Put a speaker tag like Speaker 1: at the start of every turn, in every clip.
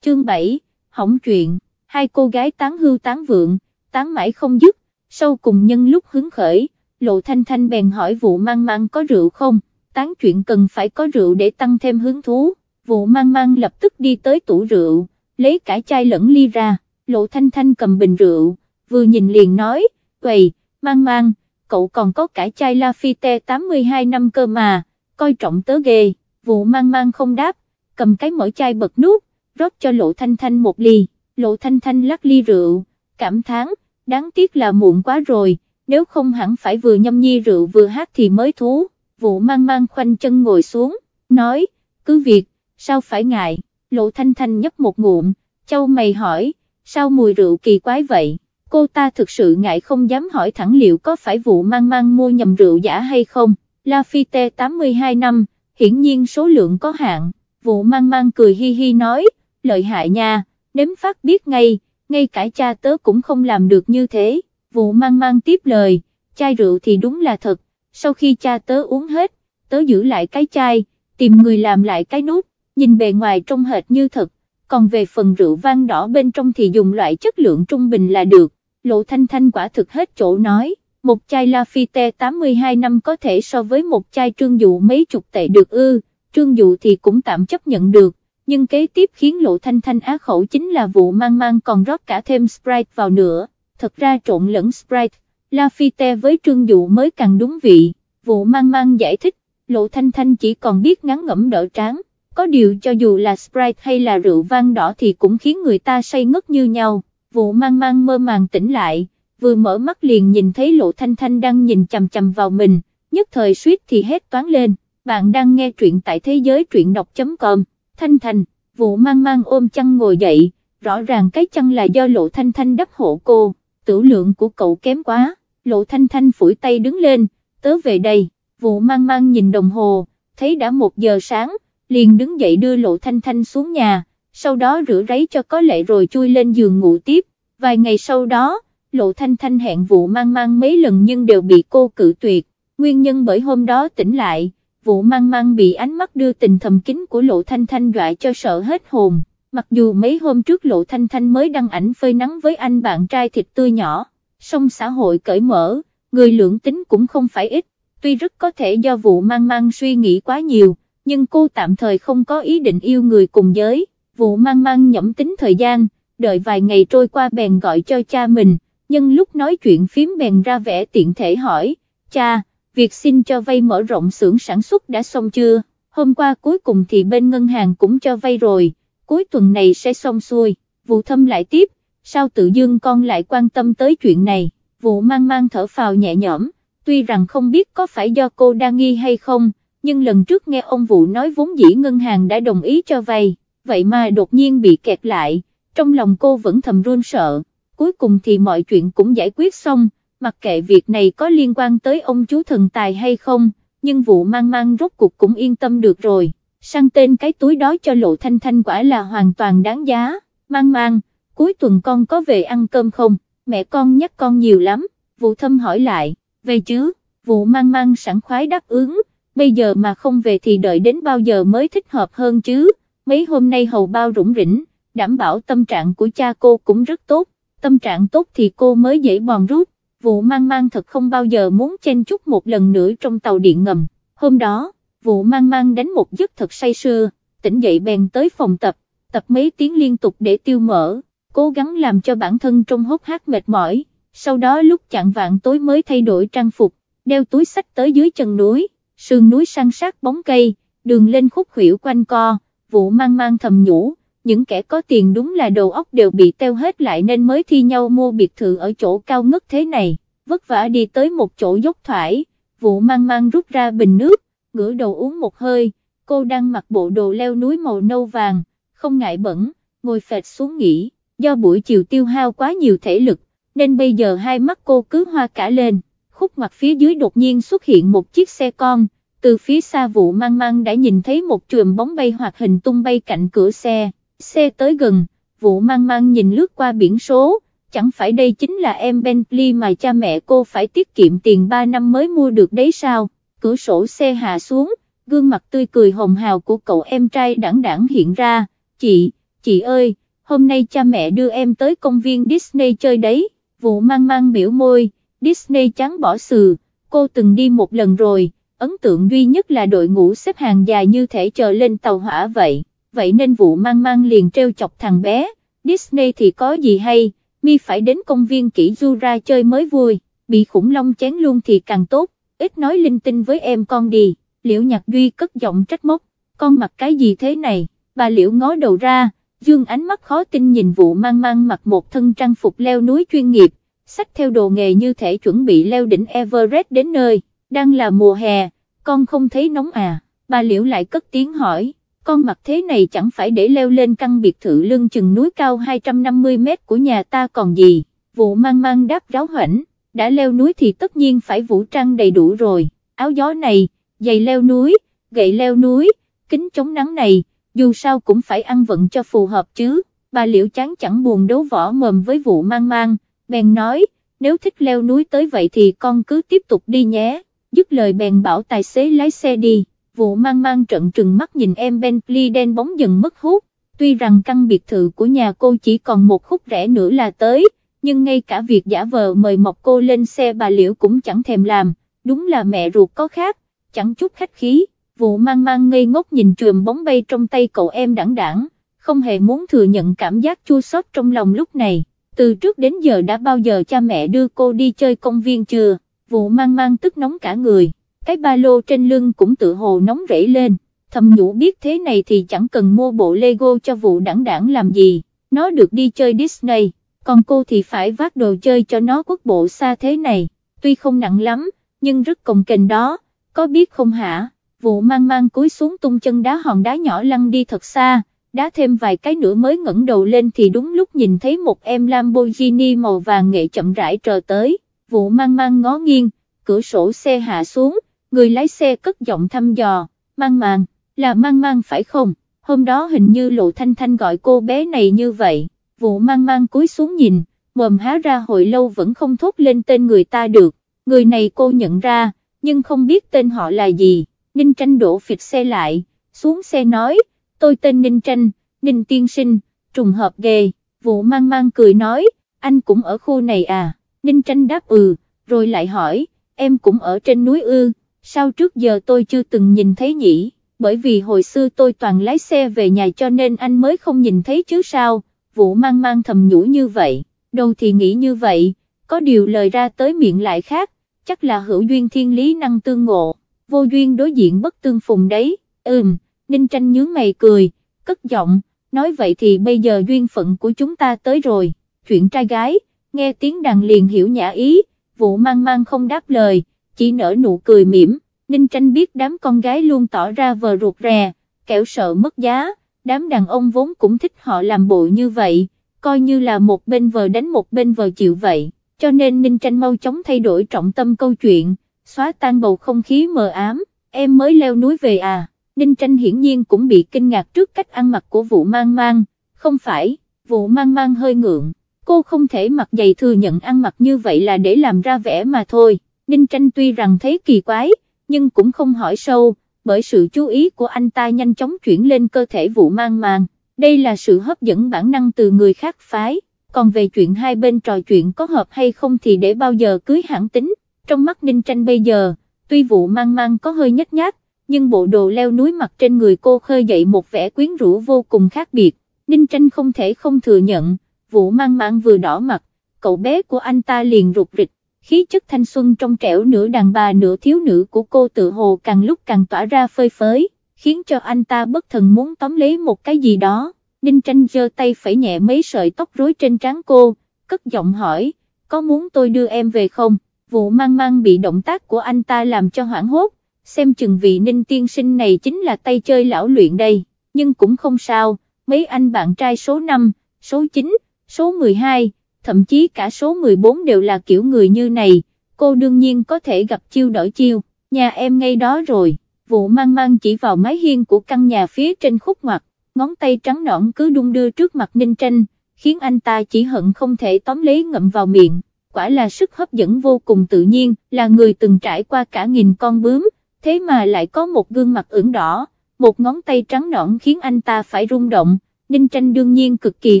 Speaker 1: chương 7, hỏng chuyện, hai cô gái tán hưu tán vượng, tán mãi không dứt, sau cùng nhân lúc hứng khởi, lộ thanh thanh bèn hỏi vụ mang mang có rượu không, tán chuyện cần phải có rượu để tăng thêm hứng thú, vụ mang mang lập tức đi tới tủ rượu, lấy cả chai lẫn ly ra, lộ thanh thanh cầm bình rượu, vừa nhìn liền nói, quầy, mang mang, cậu còn có cả chai Lafite 82 năm cơ mà, coi trọng tớ ghê, vụ mang mang không đáp, cầm cái mở chai bật nút, rót cho lộ thanh thanh một ly, lộ thanh thanh lắc ly rượu, cảm thán, đáng tiếc là muộn quá rồi, nếu không hẳn phải vừa nhâm nhi rượu vừa hát thì mới thú, vụ mang mang khoanh chân ngồi xuống, nói, cứ việc, sao phải ngại, lộ thanh thanh nhấp một ngụm, châu mày hỏi, sao mùi rượu kỳ quái vậy, cô ta thực sự ngại không dám hỏi thẳng liệu có phải vụ mang mang mua nhầm rượu giả hay không, Lafite 82 năm, hiển nhiên số lượng có hạn, vụ mang mang cười hi hi nói, lợi hại nha, nếm phát biết ngay, ngay cả cha tớ cũng không làm được như thế, vụ mang mang tiếp lời, chai rượu thì đúng là thật, sau khi cha tớ uống hết, tớ giữ lại cái chai, tìm người làm lại cái nút, nhìn bề ngoài trông hệt như thật, còn về phần rượu vang đỏ bên trong thì dùng loại chất lượng trung bình là được, lộ thanh thanh quả thực hết chỗ nói, một chai Lafite 82 năm có thể so với một chai trương dụ mấy chục tệ được ư, trương dụ thì cũng tạm chấp nhận được, nhưng kế tiếp khiến lộ thanh thanh á khẩu chính là vụ mang mang còn rót cả thêm Sprite vào nữa, thật ra trộn lẫn Sprite, Lafite với trương dụ mới càng đúng vị, vụ mang mang giải thích, lộ thanh thanh chỉ còn biết ngắn ngẩm đỡ tráng, có điều cho dù là Sprite hay là rượu vang đỏ thì cũng khiến người ta say ngất như nhau, vụ mang mang mơ màng tỉnh lại, vừa mở mắt liền nhìn thấy lộ thanh thanh đang nhìn chầm chầm vào mình, nhất thời suýt thì hết toán lên, bạn đang nghe truyện tại thế giới truyện đọc.com, thanh thanh, vụ mang mang ôm chăn ngồi dậy, rõ ràng cái chăn là do lộ thanh thanh đắp hộ cô, tử lượng của cậu kém quá, lộ thanh thanh phủi tay đứng lên, tớ về đây, vụ mang mang nhìn đồng hồ, thấy đã một giờ sáng, liền đứng dậy đưa lộ thanh thanh xuống nhà, sau đó rửa ráy cho có lệ rồi chui lên giường ngủ tiếp, vài ngày sau đó, lộ thanh thanh hẹn vụ mang mang mấy lần nhưng đều bị cô cự tuyệt, nguyên nhân bởi hôm đó tỉnh lại, vụ mang mang bị ánh mắt đưa tình thầm kín của lộ thanh thanh dọa cho sợ hết hồn, mặc dù mấy hôm trước lộ thanh thanh mới đăng ảnh phơi nắng với anh bạn trai thịt tươi nhỏ, song xã hội cởi mở, người lượng tính cũng không phải ít, tuy rất có thể do vụ mang mang suy nghĩ quá nhiều, nhưng cô tạm thời không có ý định yêu người cùng giới, vụ mang mang nhẫm tính thời gian, đợi vài ngày trôi qua bèn gọi cho cha mình, nhưng lúc nói chuyện phím bèn ra vẻ tiện thể hỏi, cha, việc xin cho vay mở rộng xưởng sản xuất đã xong chưa, hôm qua cuối cùng thì bên ngân hàng cũng cho vay rồi, cuối tuần này sẽ xong xuôi, vụ thâm lại tiếp, sao tự dương con lại quan tâm tới chuyện này, vụ mang mang thở phào nhẹ nhõm, tuy rằng không biết có phải do cô đang nghi hay không, nhưng lần trước nghe ông vụ nói vốn dĩ ngân hàng đã đồng ý cho vay, vậy mà đột nhiên bị kẹt lại, trong lòng cô vẫn thầm run sợ, cuối cùng thì mọi chuyện cũng giải quyết xong, mặc kệ việc này có liên quan tới ông chú thần tài hay không, nhưng vụ mang mang rốt cuộc cũng yên tâm được rồi, sang tên cái túi đó cho lộ thanh thanh quả là hoàn toàn đáng giá, mang mang, cuối tuần con có về ăn cơm không, mẹ con nhắc con nhiều lắm, vụ thâm hỏi lại, về chứ, vụ mang mang sẵn khoái đáp ứng, bây giờ mà không về thì đợi đến bao giờ mới thích hợp hơn chứ, mấy hôm nay hầu bao rủng rỉnh, đảm bảo tâm trạng của cha cô cũng rất tốt, tâm trạng tốt thì cô mới dễ bòn rút, vụ mang mang thật không bao giờ muốn chen chút một lần nữa trong tàu điện ngầm, hôm đó, vụ mang mang đánh một giấc thật say sưa, tỉnh dậy bèn tới phòng tập, tập mấy tiếng liên tục để tiêu mỡ, cố gắng làm cho bản thân trong hốc hát mệt mỏi, sau đó lúc chặn vạn tối mới thay đổi trang phục, đeo túi sách tới dưới chân núi, sườn núi sang sát bóng cây, đường lên khúc khuỷu quanh co, vụ mang mang thầm nhủ, những kẻ có tiền đúng là đầu óc đều bị teo hết lại nên mới thi nhau mua biệt thự ở chỗ cao ngất thế này, vất vả đi tới một chỗ dốc thoải, vụ mang mang rút ra bình nước, ngửa đầu uống một hơi, cô đang mặc bộ đồ leo núi màu nâu vàng, không ngại bẩn, ngồi phệt xuống nghỉ, do buổi chiều tiêu hao quá nhiều thể lực, nên bây giờ hai mắt cô cứ hoa cả lên, khúc mặt phía dưới đột nhiên xuất hiện một chiếc xe con, từ phía xa vụ mang mang đã nhìn thấy một trường bóng bay hoạt hình tung bay cạnh cửa xe, xe tới gần, vụ mang mang nhìn lướt qua biển số, chẳng phải đây chính là em Bentley mà cha mẹ cô phải tiết kiệm tiền 3 năm mới mua được đấy sao, cửa sổ xe hạ xuống, gương mặt tươi cười hồng hào của cậu em trai đẳng đẳng hiện ra, chị, chị chị ơi, hôm nay cha mẹ đưa em tới công viên Disney chơi đấy, vụ mang mang biểu môi, Disney chán bỏ sừ, cô từng đi một lần rồi, ấn tượng duy nhất là đội ngũ xếp hàng dài như thể chờ lên tàu hỏa vậy, vậy nên vụ mang mang liền treo chọc thằng bé, Disney thì có gì hay, mi phải đến công viên kỹ du ra chơi mới vui, bị khủng long chén luôn thì càng tốt, ít nói linh tinh với em con đi, liễu nhạc duy cất giọng trách móc, con mặc cái gì thế này, bà liễu ngó đầu ra, dương ánh mắt khó tin nhìn vụ mang mang mặc một thân trang phục leo núi chuyên nghiệp, sách theo đồ nghề như thể chuẩn bị leo đỉnh Everest đến nơi, đang là mùa hè, con không thấy nóng à, bà liễu lại cất tiếng hỏi, con mặc thế này chẳng phải để leo lên căn biệt thự lưng chừng núi cao 250 mét của nhà ta còn gì, vụ mang mang đáp ráo hoảnh, đã leo núi thì tất nhiên phải vũ trang đầy đủ rồi, áo gió này, giày leo núi, gậy leo núi, kính chống nắng này, dù sao cũng phải ăn vận cho phù hợp chứ, bà liễu chán chẳng buồn đấu võ mồm với vụ mang mang, bèn nói, nếu thích leo núi tới vậy thì con cứ tiếp tục đi nhé, dứt lời bèn bảo tài xế lái xe đi, vụ mang mang trận trừng mắt nhìn em Bentley đen bóng dần mất hút, tuy rằng căn biệt thự của nhà cô chỉ còn một khúc rẽ nữa là tới, nhưng ngay cả việc giả vờ mời mọc cô lên xe bà liễu cũng chẳng thèm làm, đúng là mẹ ruột có khác, chẳng chút khách khí. Vụ mang mang ngây ngốc nhìn chùm bóng bay trong tay cậu em đẳng đẳng, không hề muốn thừa nhận cảm giác chua xót trong lòng lúc này, từ trước đến giờ đã bao giờ cha mẹ đưa cô đi chơi công viên chưa, vụ mang mang tức nóng cả người, cái ba lô trên lưng cũng tự hồ nóng rẫy lên, thầm nhủ biết thế này thì chẳng cần mua bộ Lego cho vụ đẳng đẳng làm gì, nó được đi chơi Disney, còn cô thì phải vác đồ chơi cho nó quốc bộ xa thế này, tuy không nặng lắm, nhưng rất cồng kềnh đó, có biết không hả? vụ mang mang cúi xuống tung chân đá hòn đá nhỏ lăn đi thật xa, đá thêm vài cái nữa mới ngẩng đầu lên thì đúng lúc nhìn thấy một em Lamborghini màu vàng nghệ chậm rãi trờ tới, vụ mang mang ngó nghiêng, cửa sổ xe hạ xuống, người lái xe cất giọng thăm dò, mang mang, là mang mang phải không, hôm đó hình như lộ thanh thanh gọi cô bé này như vậy, vụ mang mang cúi xuống nhìn, mồm há ra hồi lâu vẫn không thốt lên tên người ta được, người này cô nhận ra, nhưng không biết tên họ là gì. Ninh tranh đổ phịch xe lại, xuống xe nói, tôi tên Ninh tranh, Ninh tiên sinh, trùng hợp ghê, vụ mang mang cười nói, anh cũng ở khu này à, Ninh tranh đáp ừ, rồi lại hỏi, em cũng ở trên núi ư, sao trước giờ tôi chưa từng nhìn thấy nhỉ, bởi vì hồi xưa tôi toàn lái xe về nhà cho nên anh mới không nhìn thấy chứ sao, vụ mang mang thầm nhủ như vậy, đâu thì nghĩ như vậy, có điều lời ra tới miệng lại khác, chắc là hữu duyên thiên lý năng tương ngộ. Vô duyên đối diện bất tương phùng đấy, ừm, Ninh tranh nhướng mày cười, cất giọng, nói vậy thì bây giờ duyên phận của chúng ta tới rồi, chuyện trai gái, nghe tiếng đàn liền hiểu nhã ý, vụ mang mang không đáp lời, chỉ nở nụ cười mỉm, Ninh tranh biết đám con gái luôn tỏ ra vờ ruột rè, kẻo sợ mất giá, đám đàn ông vốn cũng thích họ làm bộ như vậy, coi như là một bên vờ đánh một bên vờ chịu vậy, cho nên Ninh tranh mau chóng thay đổi trọng tâm câu chuyện xóa tan bầu không khí mờ ám, em mới leo núi về à, Ninh Tranh hiển nhiên cũng bị kinh ngạc trước cách ăn mặc của vụ mang mang, không phải, vụ mang mang hơi ngượng, cô không thể mặc giày thừa nhận ăn mặc như vậy là để làm ra vẻ mà thôi, Ninh Tranh tuy rằng thấy kỳ quái, nhưng cũng không hỏi sâu, bởi sự chú ý của anh ta nhanh chóng chuyển lên cơ thể vụ mang mang, đây là sự hấp dẫn bản năng từ người khác phái, còn về chuyện hai bên trò chuyện có hợp hay không thì để bao giờ cưới hẳn tính. Trong mắt Ninh Tranh bây giờ, tuy vụ mang mang có hơi nhếch nhác, nhưng bộ đồ leo núi mặc trên người cô khơi dậy một vẻ quyến rũ vô cùng khác biệt, Ninh Tranh không thể không thừa nhận, vụ mang mang vừa đỏ mặt, cậu bé của anh ta liền rụt rịch, khí chất thanh xuân trong trẻo nửa đàn bà nửa thiếu nữ của cô tự hồ càng lúc càng tỏa ra phơi phới, khiến cho anh ta bất thần muốn tóm lấy một cái gì đó, Ninh Tranh giơ tay phải nhẹ mấy sợi tóc rối trên trán cô, cất giọng hỏi, có muốn tôi đưa em về không? vụ mang mang bị động tác của anh ta làm cho hoảng hốt, xem chừng vị ninh tiên sinh này chính là tay chơi lão luyện đây, nhưng cũng không sao, mấy anh bạn trai số 5, số 9, số 12, thậm chí cả số 14 đều là kiểu người như này, cô đương nhiên có thể gặp chiêu đổi chiêu, nhà em ngay đó rồi, vụ mang mang chỉ vào mái hiên của căn nhà phía trên khúc ngoặt, ngón tay trắng nõn cứ đung đưa trước mặt ninh tranh, khiến anh ta chỉ hận không thể tóm lấy ngậm vào miệng. Quả là sức hấp dẫn vô cùng tự nhiên, là người từng trải qua cả nghìn con bướm, thế mà lại có một gương mặt ửng đỏ, một ngón tay trắng nõn khiến anh ta phải rung động, Ninh Tranh đương nhiên cực kỳ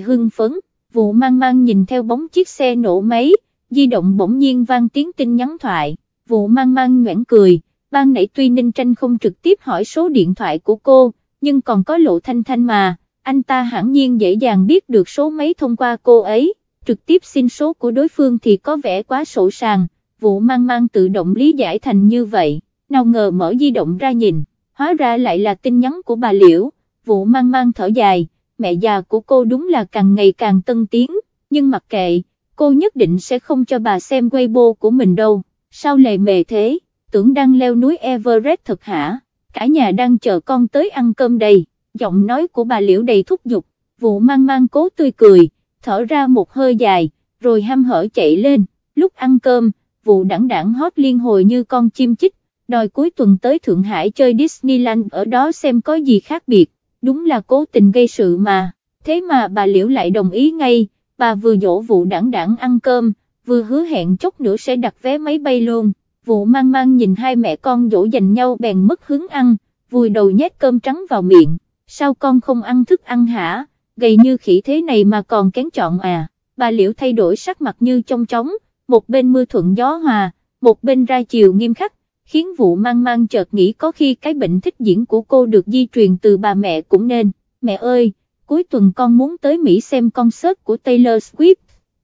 Speaker 1: hưng phấn, vụ mang mang nhìn theo bóng chiếc xe nổ máy, di động bỗng nhiên vang tiếng tin nhắn thoại, vụ mang mang nhoảng cười, ban nãy tuy Ninh Tranh không trực tiếp hỏi số điện thoại của cô, nhưng còn có lộ thanh thanh mà, anh ta hẳn nhiên dễ dàng biết được số máy thông qua cô ấy, trực tiếp xin số của đối phương thì có vẻ quá sổ sàng, vụ mang mang tự động lý giải thành như vậy, nào ngờ mở di động ra nhìn, hóa ra lại là tin nhắn của bà Liễu, vụ mang mang thở dài, mẹ già của cô đúng là càng ngày càng tân tiến, nhưng mặc kệ, cô nhất định sẽ không cho bà xem Weibo của mình đâu, sao lề mề thế, tưởng đang leo núi Everest thật hả, cả nhà đang chờ con tới ăn cơm đây, giọng nói của bà Liễu đầy thúc giục, vụ mang mang cố tươi cười, thở ra một hơi dài, rồi ham hở chạy lên, lúc ăn cơm, vụ đẳng đẳng hót liên hồi như con chim chích, đòi cuối tuần tới Thượng Hải chơi Disneyland ở đó xem có gì khác biệt, đúng là cố tình gây sự mà, thế mà bà Liễu lại đồng ý ngay, bà vừa dỗ vụ đảng đảng ăn cơm, vừa hứa hẹn chốc nữa sẽ đặt vé máy bay luôn, vụ mang mang nhìn hai mẹ con dỗ dành nhau bèn mất hứng ăn, vùi đầu nhét cơm trắng vào miệng, sao con không ăn thức ăn hả, gầy như khỉ thế này mà còn kén chọn à, bà Liễu thay đổi sắc mặt như trong trống, một bên mưa thuận gió hòa, một bên ra chiều nghiêm khắc, khiến vụ mang mang chợt nghĩ có khi cái bệnh thích diễn của cô được di truyền từ bà mẹ cũng nên, mẹ ơi, cuối tuần con muốn tới Mỹ xem concert của Taylor Swift,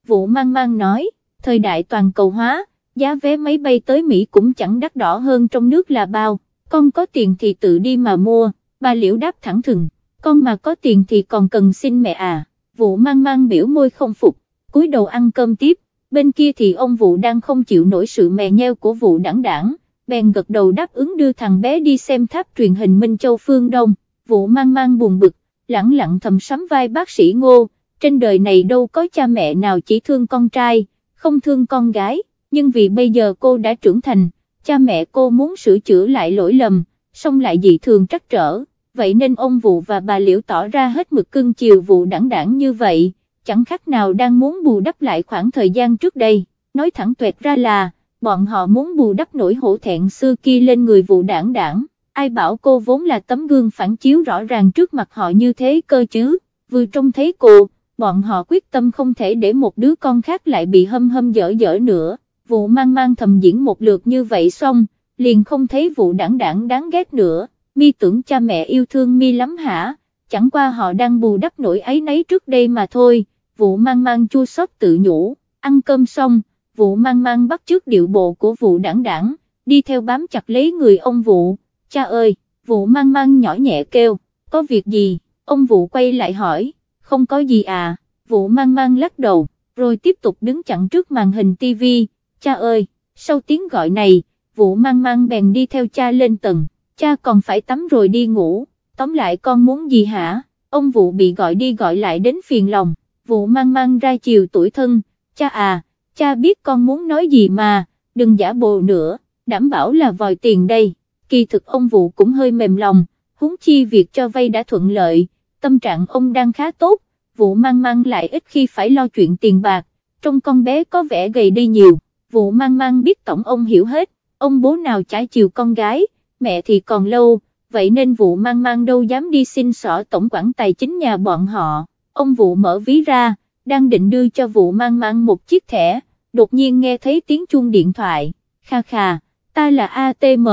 Speaker 1: vụ mang mang nói, thời đại toàn cầu hóa, giá vé máy bay tới Mỹ cũng chẳng đắt đỏ hơn trong nước là bao, con có tiền thì tự đi mà mua, bà liễu đáp thẳng thừng, con mà có tiền thì còn cần xin mẹ à, vụ mang mang biểu môi không phục, cúi đầu ăn cơm tiếp, bên kia thì ông vụ đang không chịu nổi sự mè nheo của vụ đảng đảng bèn gật đầu đáp ứng đưa thằng bé đi xem tháp truyền hình Minh Châu Phương Đông, vụ mang mang buồn bực, lẳng lặng thầm sắm vai bác sĩ ngô, trên đời này đâu có cha mẹ nào chỉ thương con trai, không thương con gái, nhưng vì bây giờ cô đã trưởng thành, cha mẹ cô muốn sửa chữa lại lỗi lầm, xong lại dị thường trắc trở, vậy nên ông vụ và bà liễu tỏ ra hết mực cưng chiều vụ đẳng đẳng như vậy, chẳng khác nào đang muốn bù đắp lại khoảng thời gian trước đây, nói thẳng tuệt ra là, bọn họ muốn bù đắp nỗi hổ thẹn xưa kia lên người vụ đảng đảng, ai bảo cô vốn là tấm gương phản chiếu rõ ràng trước mặt họ như thế cơ chứ, vừa trông thấy cô, bọn họ quyết tâm không thể để một đứa con khác lại bị hâm hâm dở dở nữa, vụ mang mang thầm diễn một lượt như vậy xong, liền không thấy vụ đảng đảng đáng ghét nữa, mi tưởng cha mẹ yêu thương mi lắm hả, chẳng qua họ đang bù đắp nỗi ấy nấy trước đây mà thôi, vụ mang mang chua xót tự nhủ, ăn cơm xong, vụ mang mang bắt trước điệu bộ của vụ đảng đảng, đi theo bám chặt lấy người ông vụ, cha ơi, vụ mang mang nhỏ nhẹ kêu, có việc gì, ông vụ quay lại hỏi, không có gì à, vụ mang mang lắc đầu, rồi tiếp tục đứng chặn trước màn hình tivi, cha ơi, sau tiếng gọi này, vụ mang mang bèn đi theo cha lên tầng, cha còn phải tắm rồi đi ngủ, tóm lại con muốn gì hả, ông vụ bị gọi đi gọi lại đến phiền lòng, vụ mang mang ra chiều tuổi thân, cha à, cha biết con muốn nói gì mà, đừng giả bộ nữa, đảm bảo là vòi tiền đây, kỳ thực ông Vũ cũng hơi mềm lòng, huống chi việc cho vay đã thuận lợi, tâm trạng ông đang khá tốt, vụ mang mang lại ít khi phải lo chuyện tiền bạc, trong con bé có vẻ gầy đi nhiều, vụ mang mang biết tổng ông hiểu hết, ông bố nào trái chiều con gái, mẹ thì còn lâu, vậy nên vụ mang mang đâu dám đi xin sỏ tổng quản tài chính nhà bọn họ, ông vụ mở ví ra, đang định đưa cho vụ mang mang một chiếc thẻ, đột nhiên nghe thấy tiếng chuông điện thoại, kha kha, ta là ATM,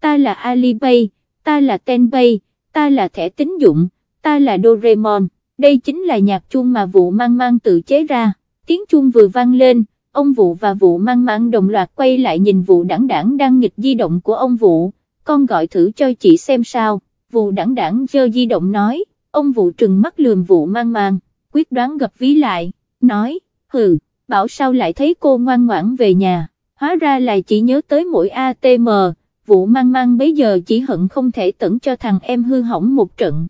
Speaker 1: ta là Alipay, ta là Tenpay, ta là thẻ tín dụng, ta là Doraemon, đây chính là nhạc chuông mà vụ mang mang tự chế ra, tiếng chuông vừa vang lên, ông vụ và vụ mang mang đồng loạt quay lại nhìn vụ đảng đảng đang nghịch di động của ông vụ, con gọi thử cho chị xem sao, vụ đảng đảng dơ di động nói, ông vụ trừng mắt lườm vụ mang mang quyết đoán gập ví lại, nói, hừ, bảo sao lại thấy cô ngoan ngoãn về nhà, hóa ra là chỉ nhớ tới mỗi ATM, vụ mang mang bấy giờ chỉ hận không thể tẩn cho thằng em hư hỏng một trận.